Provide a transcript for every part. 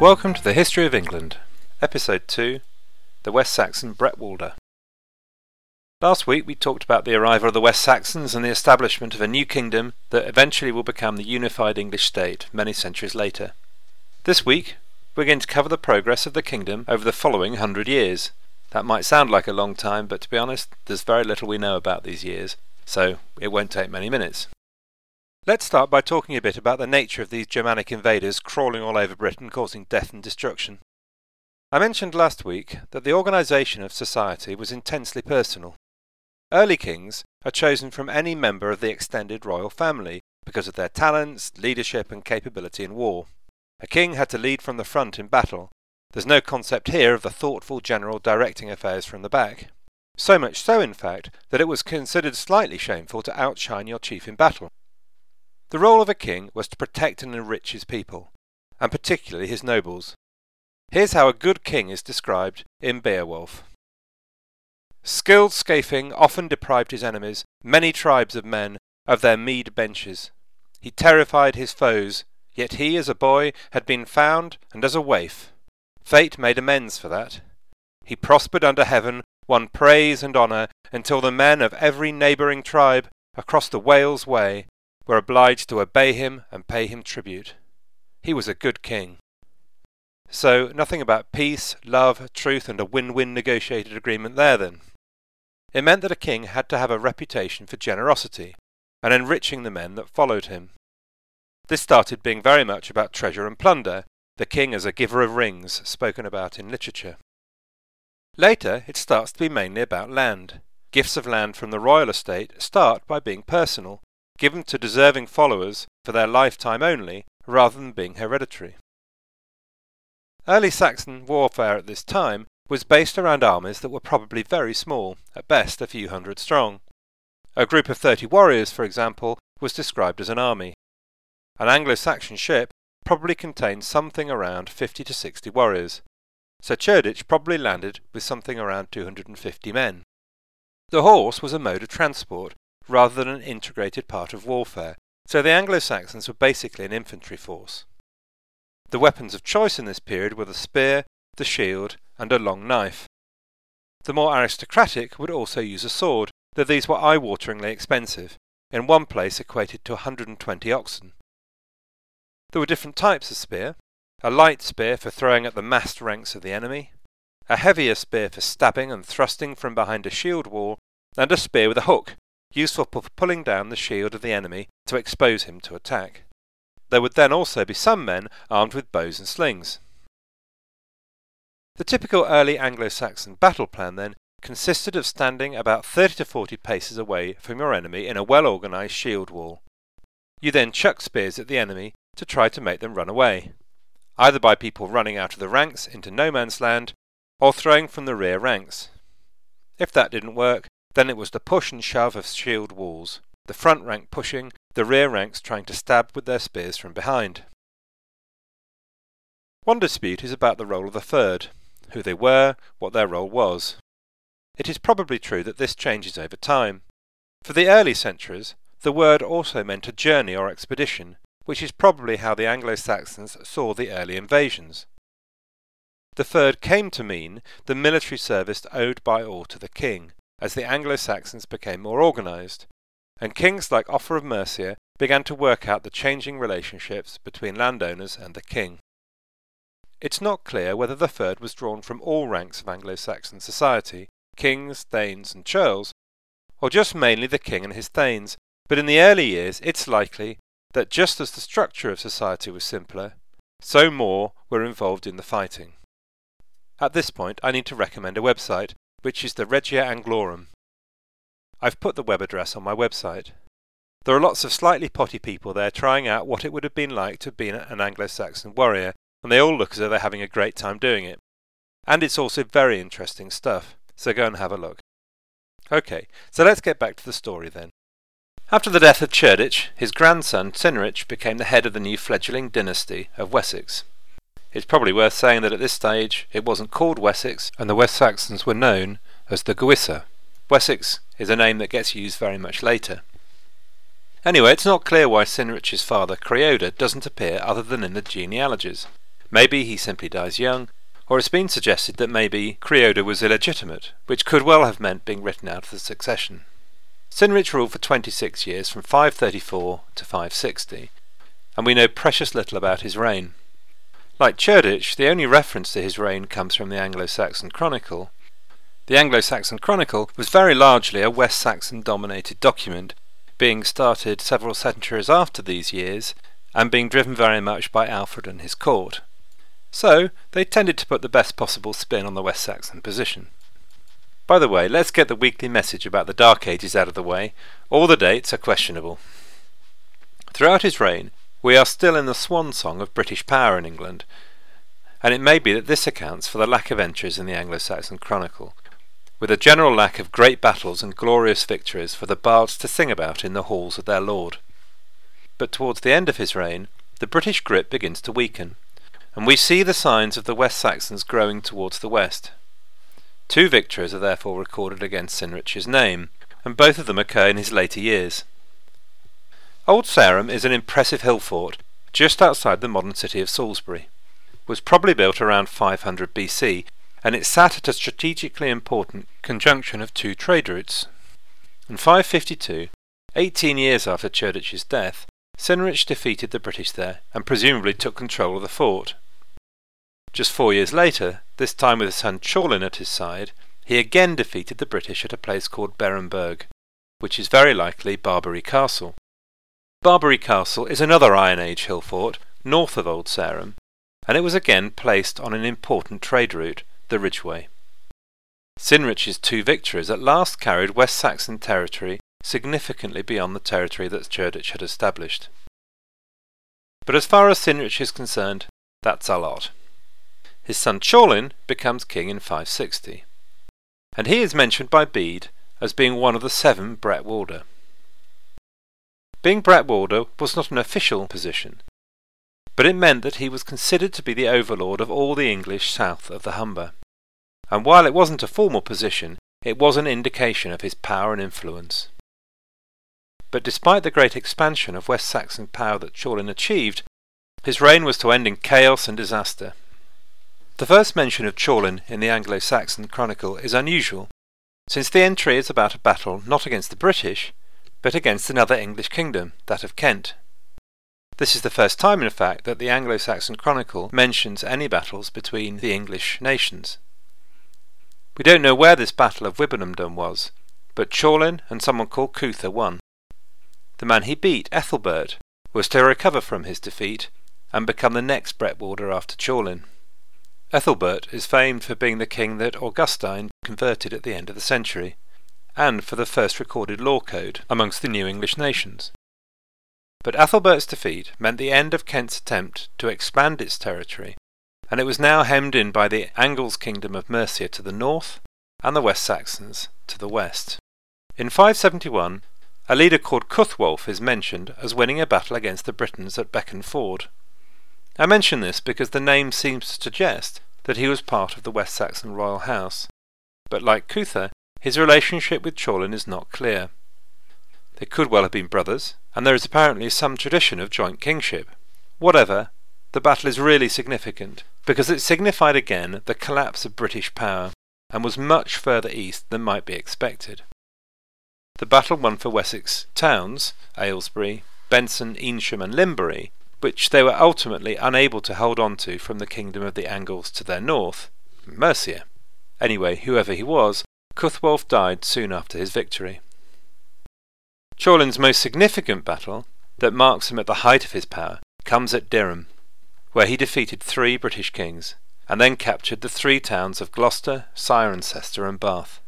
Welcome to the History of England, Episode 2 The West Saxon Bretwalda. Last week we talked about the arrival of the West Saxons and the establishment of a new kingdom that eventually will become the unified English state many centuries later. This week we're going to cover the progress of the kingdom over the following hundred years. That might sound like a long time, but to be honest, there's very little we know about these years, so it won't take many minutes. Let's start by talking a bit about the nature of these Germanic invaders crawling all over Britain causing death and destruction. I mentioned last week that the organisation of society was intensely personal. Early kings are chosen from any member of the extended royal family because of their talents, leadership, and capability in war. A king had to lead from the front in battle. There's no concept here of the thoughtful general directing affairs from the back. So much so, in fact, that it was considered slightly shameful to outshine your chief in battle. The role of a king was to protect and enrich his people, and particularly his nobles. Here's how a good king is described in Beowulf. Scyld Scefing often deprived his enemies, many tribes of men, of their mead benches. He terrified his foes, yet he as a boy had been found and as a waif. Fate made amends for that. He prospered under heaven, won praise and honour, until the men of every neighbouring tribe across the Wales Way were obliged to obey him and pay him tribute. He was a good king. So, nothing about peace, love, truth, and a win win negotiated agreement there then. It meant that a king had to have a reputation for generosity and enriching the men that followed him. This started being very much about treasure and plunder, the king as a giver of rings, spoken about in literature. Later, it starts to be mainly about land. Gifts of land from the royal estate start by being personal given to deserving followers for their lifetime only, rather than being hereditary. Early Saxon warfare at this time was based around armies that were probably very small, at best a few hundred strong. A group of thirty warriors, for example, was described as an army. An Anglo-Saxon ship probably contained something around 50 to 60 warriors, so Cerdic probably landed with something around 250 men. The horse was a mode of transport rather than an integrated part of warfare, so the Anglo-Saxons were basically an infantry force. The weapons of choice in this period were the spear, the shield, and a long knife. The more aristocratic would also use a sword, though these were eye-wateringly expensive, in one place equated to 120 oxen. There were different types of spear, a light spear for throwing at the massed ranks of the enemy, a heavier spear for stabbing and thrusting from behind a shield wall, and a spear with a hook useful for pulling down the shield of the enemy to expose him to attack. There would then also be some men armed with bows and slings. The typical early Anglo-Saxon battle plan then consisted of standing about 30 to 40 paces away from your enemy in a well-organised shield wall. You then chuck spears at the enemy to try to make them run away, either by people running out of the ranks into no man's land or throwing from the rear ranks. If that didn't work, then it was the push and shove of shield walls, the front rank pushing, the rear ranks trying to stab with their spears from behind. One dispute is about the role of the fyrd, who they were, what their role was. It is probably true that this changes over time. For the early centuries, the word also meant a journey or expedition, which is probably how the Anglo-Saxons saw the early invasions. The fyrd came to mean the military service owed by all to the king, as the Anglo-Saxons became more organised, and kings like Offa of Mercia began to work out the changing relationships between landowners and the king. It's not clear whether the fyrd was drawn from all ranks of Anglo-Saxon society, kings, thanes, and churls, or just mainly the king and his thanes, but in the early years it's likely that just as the structure of society was simpler, so more were involved in the fighting. At this point, I need to recommend a website which is the Regia Anglorum. I've put the web address on my website. There are lots of slightly potty people there trying out what it would have been like to have been an Anglo-Saxon warrior, and they all look as though they're having a great time doing it. And it's also very interesting stuff, so go and have a look. Okay, so let's get back to the story then. After the death of Cerdic, his grandson Cynric became the head of the new fledgling dynasty of Wessex. It's probably worth saying that at this stage it wasn't called Wessex, and the West Saxons were known as the Gewisse. Wessex is a name that gets used very much later. Anyway, it's not clear why Cynric's father, Creoda, doesn't appear other than in the genealogies. Maybe he simply dies young, or it's been suggested that maybe Creoda was illegitimate, which could well have meant being written out of the succession. Cynric ruled for 26 years from 534 to 560, and we know precious little about his reign. Like Cerdic, the only reference to his reign comes from the Anglo-Saxon Chronicle. The Anglo-Saxon Chronicle was very largely a West Saxon dominated document, being started several centuries after these years and being driven very much by Alfred and his court. So, they tended to put the best possible spin on the West Saxon position. By the way, let's get the weekly message about the Dark Ages out of the way. All the dates are questionable. Throughout his reign, we are still in the swan song of British power in England, and it may be that this accounts for the lack of entries in the Anglo Saxon Chronicle, with a general lack of great battles and glorious victories for the bards to sing about in the halls of their lord. But towards the end of his reign, the British grip begins to weaken and we see the signs of the West Saxons growing towards the west. Two victories are therefore recorded against Cynric's name, and both of them occur in his later years. Old Sarum is an impressive hill fort just outside the modern city of Salisbury. It was probably built around 500 BC, and it sat at a strategically important conjunction of two trade routes. In 552, 18 years after Cerdic's death, Cynric defeated the British there and presumably took control of the fort. Just four years later, this time with his son Ceawlin at his side, he again defeated the British at a place called Beranburh, which is very likely Barbury Castle. Barbury Castle is another Iron Age hill fort north of Old Sarum, and it was again placed on an important trade route, the Ridgeway. Cynric's two victories at last carried West Saxon territory significantly beyond the territory that Cerdic had established. But as far as Cynric is concerned, that's a lot. His son Ceawlin becomes king in 560, and he is mentioned by Bede as being one of the seven Bretwalda. Being Bretwalda was not an official position, but it meant that he was considered to be the overlord of all the English south of the Humber. And while it wasn't a formal position, it was an indication of his power and influence. But despite the great expansion of West Saxon power that Ceawlin achieved, his reign was to end in chaos and disaster. The first mention of Ceawlin in the Anglo-Saxon Chronicle is unusual, since the entry is about a battle not against the British, but against another English kingdom, that of Kent. This is the first time, in fact, that the Anglo-Saxon Chronicle mentions any battles between the English nations. We don't know where this battle of Wibenhamdun was, but Ceawlin and someone called Cuthah won. The man he beat, Ethelbert, was to recover from his defeat and become the next Bretwalda after Ceawlin. Ethelbert is famed for being the king that Augustine converted at the end of the century, and for the first recorded law code amongst the new English nations. But Ethelbert's defeat meant the end of Kent's attempt to expand its territory, and it was now hemmed in by the Angles kingdom of Mercia to the north and the West Saxons to the west. In 571, a leader called Cuthwulf is mentioned as winning a battle against the Britons at Bedcanford, I mention this because the name seems to suggest that he was part of the West Saxon royal house, but like Cuthah, his relationship with Ceawlin is not clear. They could well have been brothers, and there is apparently some tradition of joint kingship. Whatever, the battle is really significant, because it signified again the collapse of British power, and was much further east than might be expected. The battle won for Wessex towns, Aylesbury, Benson, Eynsham, and Limbury, which they were ultimately unable to hold on to from the kingdom of the Angles to their north, Mercia. Anyway, whoever he was, Cuthwulf died soon after his victory. Ceawlin's most significant battle, that marks him at the height of his power, comes at Dyrham, where he defeated three British kings, and then captured the three towns of Gloucester, Cirencester, and Bath.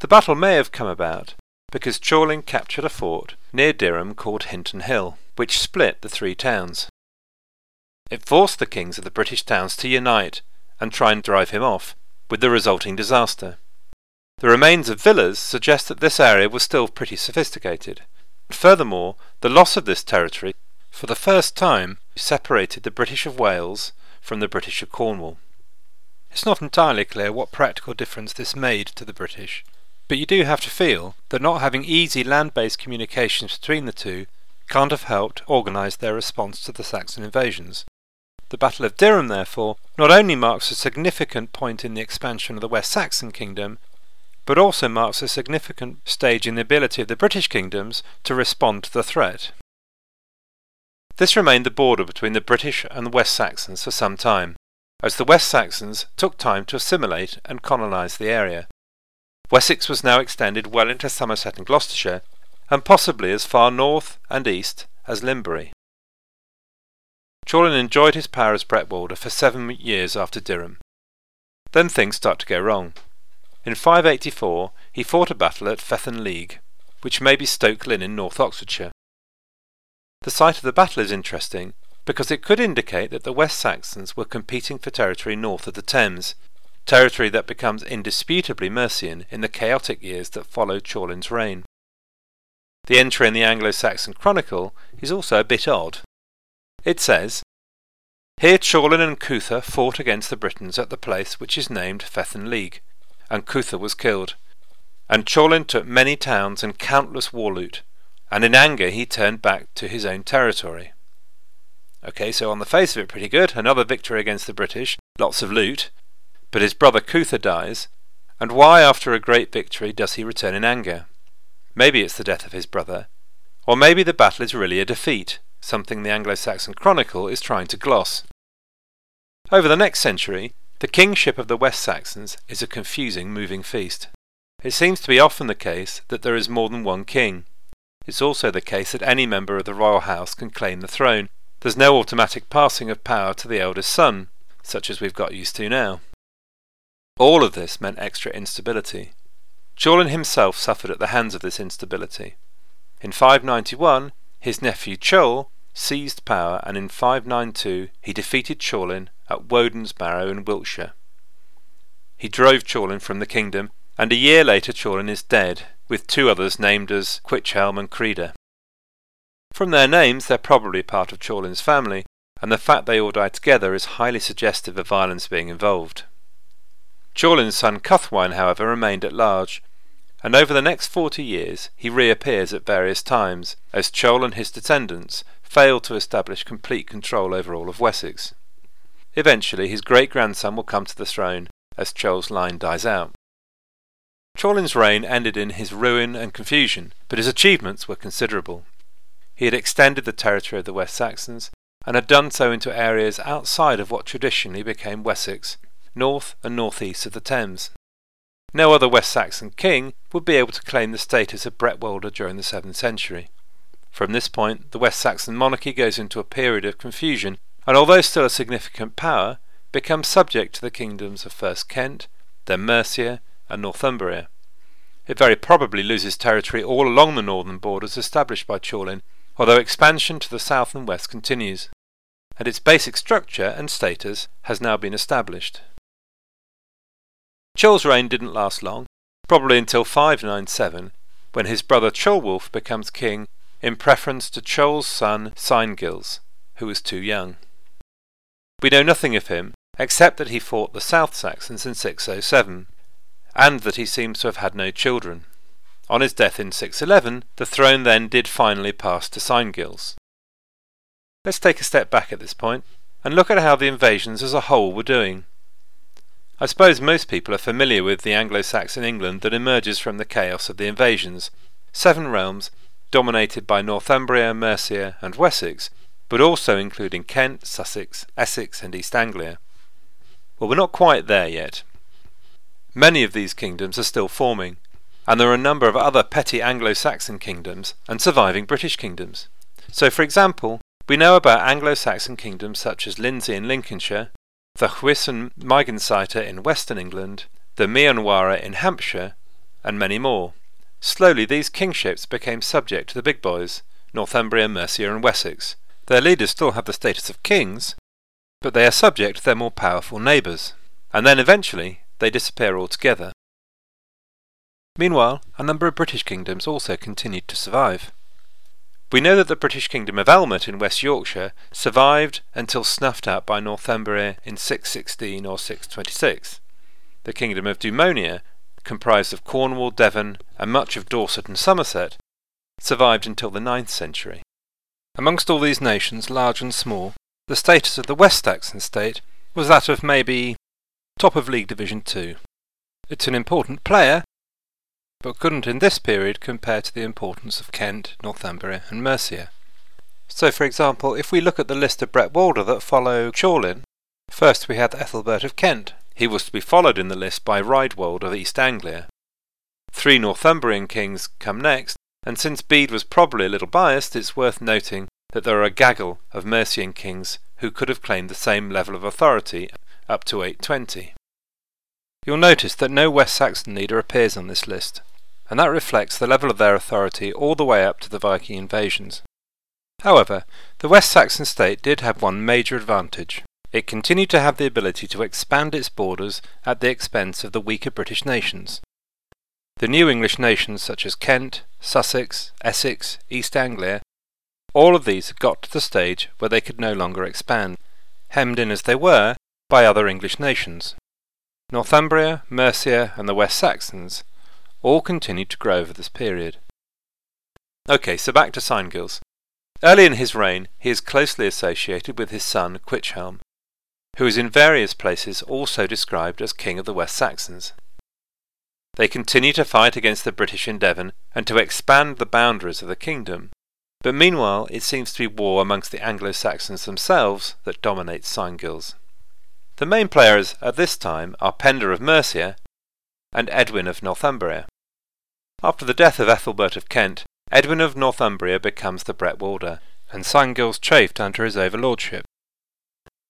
The battle may have come about because Ceawlin captured a fort near Dyrham called Hinton Hill, which split the three towns. It forced the kings of the British towns to unite and try and drive him off, with the resulting disaster. The remains of villas suggest that this area was still pretty sophisticated. Furthermore, the loss of this territory, for the first time, separated the British of Wales from the British of Cornwall. It's not entirely clear what practical difference this made to the British, but you do have to feel that not having easy land based communications between the two can't have helped organise their response to the Saxon invasions. The Battle of Dyrham, therefore, not only marks a significant point in the expansion of the West Saxon kingdom, but also marks a significant stage in the ability of the British kingdoms to respond to the threat. This remained the border between the British and the West Saxons for some time, as the West Saxons took time to assimilate and colonise the area. Wessex was now extended well into Somerset and Gloucestershire, and possibly as far north and east as Limbury. Ceawlin enjoyed his power as Bretwalda for seven years after Dyrham. Then things start to go wrong. In 584 he fought a battle at Fethanleag, which may be Stoke Lynn in North Oxfordshire. The site of the battle is interesting because it could indicate that the West Saxons were competing for territory north of the Thames, territory that becomes indisputably Mercian in the chaotic years that followed Ceawlin's reign. The entry in the Anglo-Saxon Chronicle is also a bit odd. It says, Here Ceawlin and Cuthah fought against the Britons at the place which is named Fethanleag, and Cutha was killed. And Ceawlin took many towns and countless war loot, and in anger he turned back to his own territory. Okay, so on the face of it, pretty good. Another victory against the British, lots of loot. But his brother Cutha dies, and why, after a great victory, does he return in anger? Maybe it's the death of his brother, or maybe the battle is really a defeat, something the Anglo Saxon Chronicle is trying to gloss. Over the next century, the kingship of the West Saxons is a confusing moving feast. It seems to be often the case that there is more than one king, it's also the case that any member of the royal house can claim the throne. There's no automatic passing of power to the eldest son, such as we've got used to now. All of this meant extra instability. Ceawlin himself suffered at the hands of this instability. In 591, his nephew Ceol seized power, and in 592 he defeated Ceawlin at Woden's Barrow in Wiltshire. He drove Ceawlin from the kingdom, and a year later Ceawlin is dead, with two others named as Cwichelm and Crida. From their names, they're probably part of Ceawlin's family, and the fact they all died together is highly suggestive of violence being involved. Ceawlin's son Cuthwine, however, remained at large, and over the next forty years he reappears at various times, as Ceol and his descendants fail to establish complete control over all of Wessex. Eventually his great-grandson will come to the throne, as Ceol's line dies out. Ceawlin's reign ended in his ruin and confusion, but his achievements were considerable. He had extended the territory of the West Saxons, and had done so into areas outside of what traditionally became Wessex, north and northeast of the Thames. No other West Saxon king would be able to claim the status of Bretwalda during the 7th century. From this point, the West Saxon monarchy goes into a period of confusion, and although still a significant power, becomes subject to the kingdoms of first Kent, then Mercia, and Northumbria. It very probably loses territory all along the northern borders established by Ceawlin, although expansion to the south and west continues, and its basic structure and status has now been established. Ceol's reign didn't last long, probably until 597, when his brother Ceolwulf becomes king in preference to Ceol's son Cyngils, who was too young. We know nothing of him, except that he fought the South Saxons in 607, and that he seems to have had no children. On his death in 611, the throne then did finally pass to Cyngils. Let's take a step back at this point and look at how the invasions as a whole were doing. I suppose most people are familiar with the Anglo-Saxon England that emerges from the chaos of the invasions, seven realms dominated by Northumbria, Mercia and Wessex, but also including Kent, Sussex, Essex and East Anglia. Well, we're not quite there yet. Many of these kingdoms are still forming, and there are a number of other petty Anglo-Saxon kingdoms and surviving British kingdoms. So, for example, we know about Anglo-Saxon kingdoms such as Lindsey in Lincolnshire, the Hwicce and Magonsaete in western England, the Meonwara in Hampshire, and many more. Slowly these kingships became subject to the big boys, Northumbria, Mercia and Wessex. Their leaders still have the status of kings, but they are subject to their more powerful neighbours. And then eventually they disappear altogether. Meanwhile, a number of British kingdoms also continued to survive. We know that the British kingdom of Elmet in West Yorkshire survived until snuffed out by Northumbria in 616 or 626. The kingdom of Dumnonia, comprised of Cornwall, Devon, and much of Dorset and Somerset, survived until the ninth century. Amongst all these nations, large and small, the status of the West Saxon state was that of maybe top of League Division 2. It's an important player, but couldn't in this period compare to the importance of Kent, Northumbria, and Mercia. So, for example, if we look at the list of Bretwalda that follow Ceawlin, first we had Ethelbert of Kent. He was to be followed in the list by Raedwald of East Anglia. Three Northumbrian kings come next, and since Bede was probably a little biased, it's worth noting that there are a gaggle of Mercian kings who could have claimed the same level of authority up to 820. You'll notice that no West Saxon leader appears on this list, and that reflects the level of their authority all the way up to the Viking invasions. However, the West Saxon state did have one major advantage. It continued to have the ability to expand its borders at the expense of the weaker British nations. The new English nations such as Kent, Sussex, Essex, East Anglia, all of these had got to the stage where they could no longer expand, hemmed in as they were by other English nations. Northumbria, Mercia, and the West Saxons all continued to grow over this period. Okay, so back to Cyngils. Early in his reign, he is closely associated with his son Cwichelm, who is in various places also described as King of the West Saxons. They continue to fight against the British in Devon and to expand the boundaries of the kingdom, but meanwhile it seems to be war amongst the Anglo-Saxons themselves that dominates Cyngils. The main players at this time are Penda of Mercia and Edwin of Northumbria. After the death of Ethelbert of Kent, Edwin of Northumbria becomes the Bretwalda, and Cyngils chafed under his overlordship.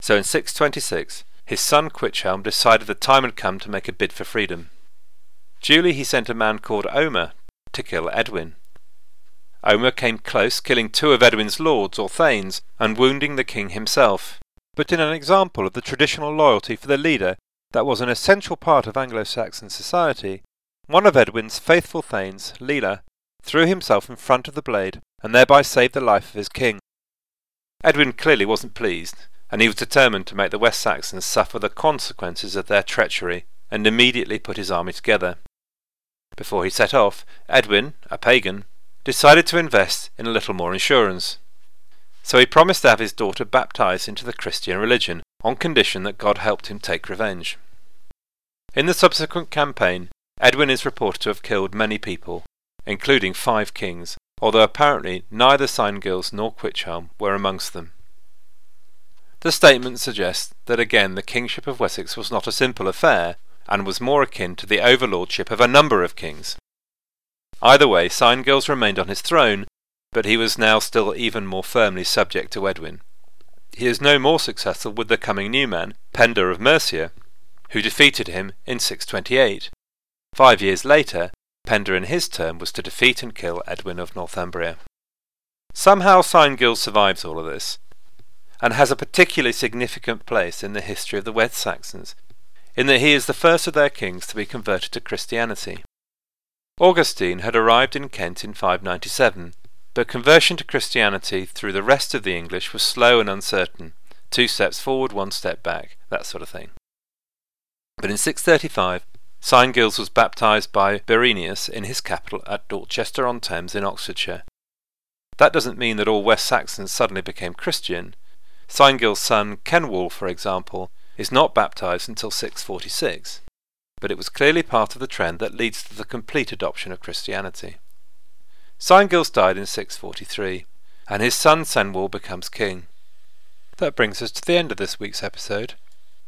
So in 626, his son Cwichelm decided the time had come to make a bid for freedom. Duly he sent a man called Eomer to kill Edwin. Eomer came close, killing two of Edwin's lords or thanes, and wounding the king himself. But in an example of the traditional loyalty for the leader that was an essential part of Anglo-Saxon society, one of Edwin's faithful thanes, Lilla, threw himself in front of the blade and thereby saved the life of his king. Edwin clearly wasn't pleased, and he was determined to make the West Saxons suffer the consequences of their treachery and immediately put his army together. Before he set off, Edwin, a pagan, decided to invest in a little more insurance. So he promised to have his daughter baptized into the Christian religion on condition that God helped him take revenge. In the subsequent campaign, Edwin is reported to have killed many people, including five kings, although apparently neither Cyngils nor Cwichelm were amongst them. The statement suggests that again the kingship of Wessex was not a simple affair, and was more akin to the overlordship of a number of kings. Either way, Cyngils remained on his throne, but he was now still even more firmly subject to Edwin. He is no more successful with the coming new man, Penda of Mercia, who defeated him in 628. Five years later, Penda in his turn was to defeat and kill Edwin of Northumbria. Somehow Cyngils survives all of this, and has a particularly significant place in the history of the West Saxons, in that he is the first of their kings to be converted to Christianity. Augustine had arrived in Kent in 597, but conversion to Christianity through the rest of the English was slow and uncertain. Two steps forward, one step back, that sort of thing. But in 635, Cyngils was baptized by Birinus in his capital at Dorchester on Thames in Oxfordshire. That doesn't mean that all West Saxons suddenly became Christian. Cyngils' son Cenwalh, for example, is not baptized until 646 but it was clearly part of the trend that leads to the complete adoption of Christianity. Cyngils died in 643, and his son Cenwalh becomes king. That brings us to the end of this week's episode.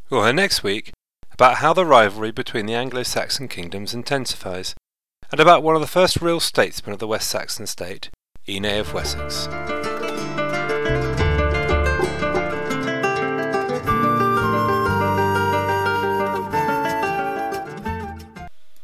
We'll hear next week about how the rivalry between the Anglo-Saxon kingdoms intensifies, and about one of the first real statesmen of the West Saxon state, Ine of Wessex.